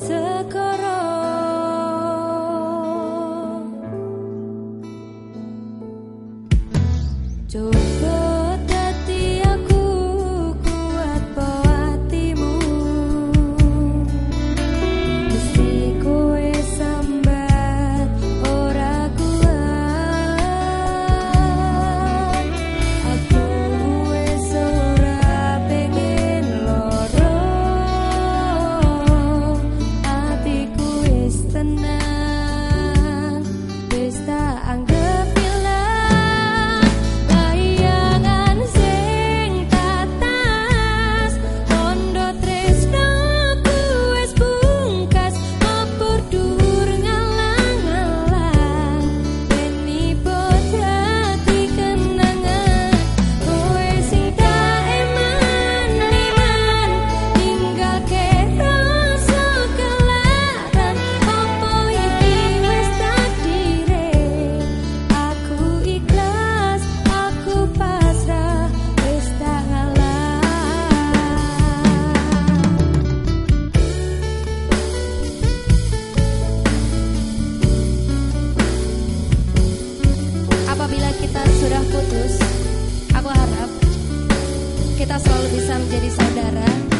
center bisa menjadi saudara.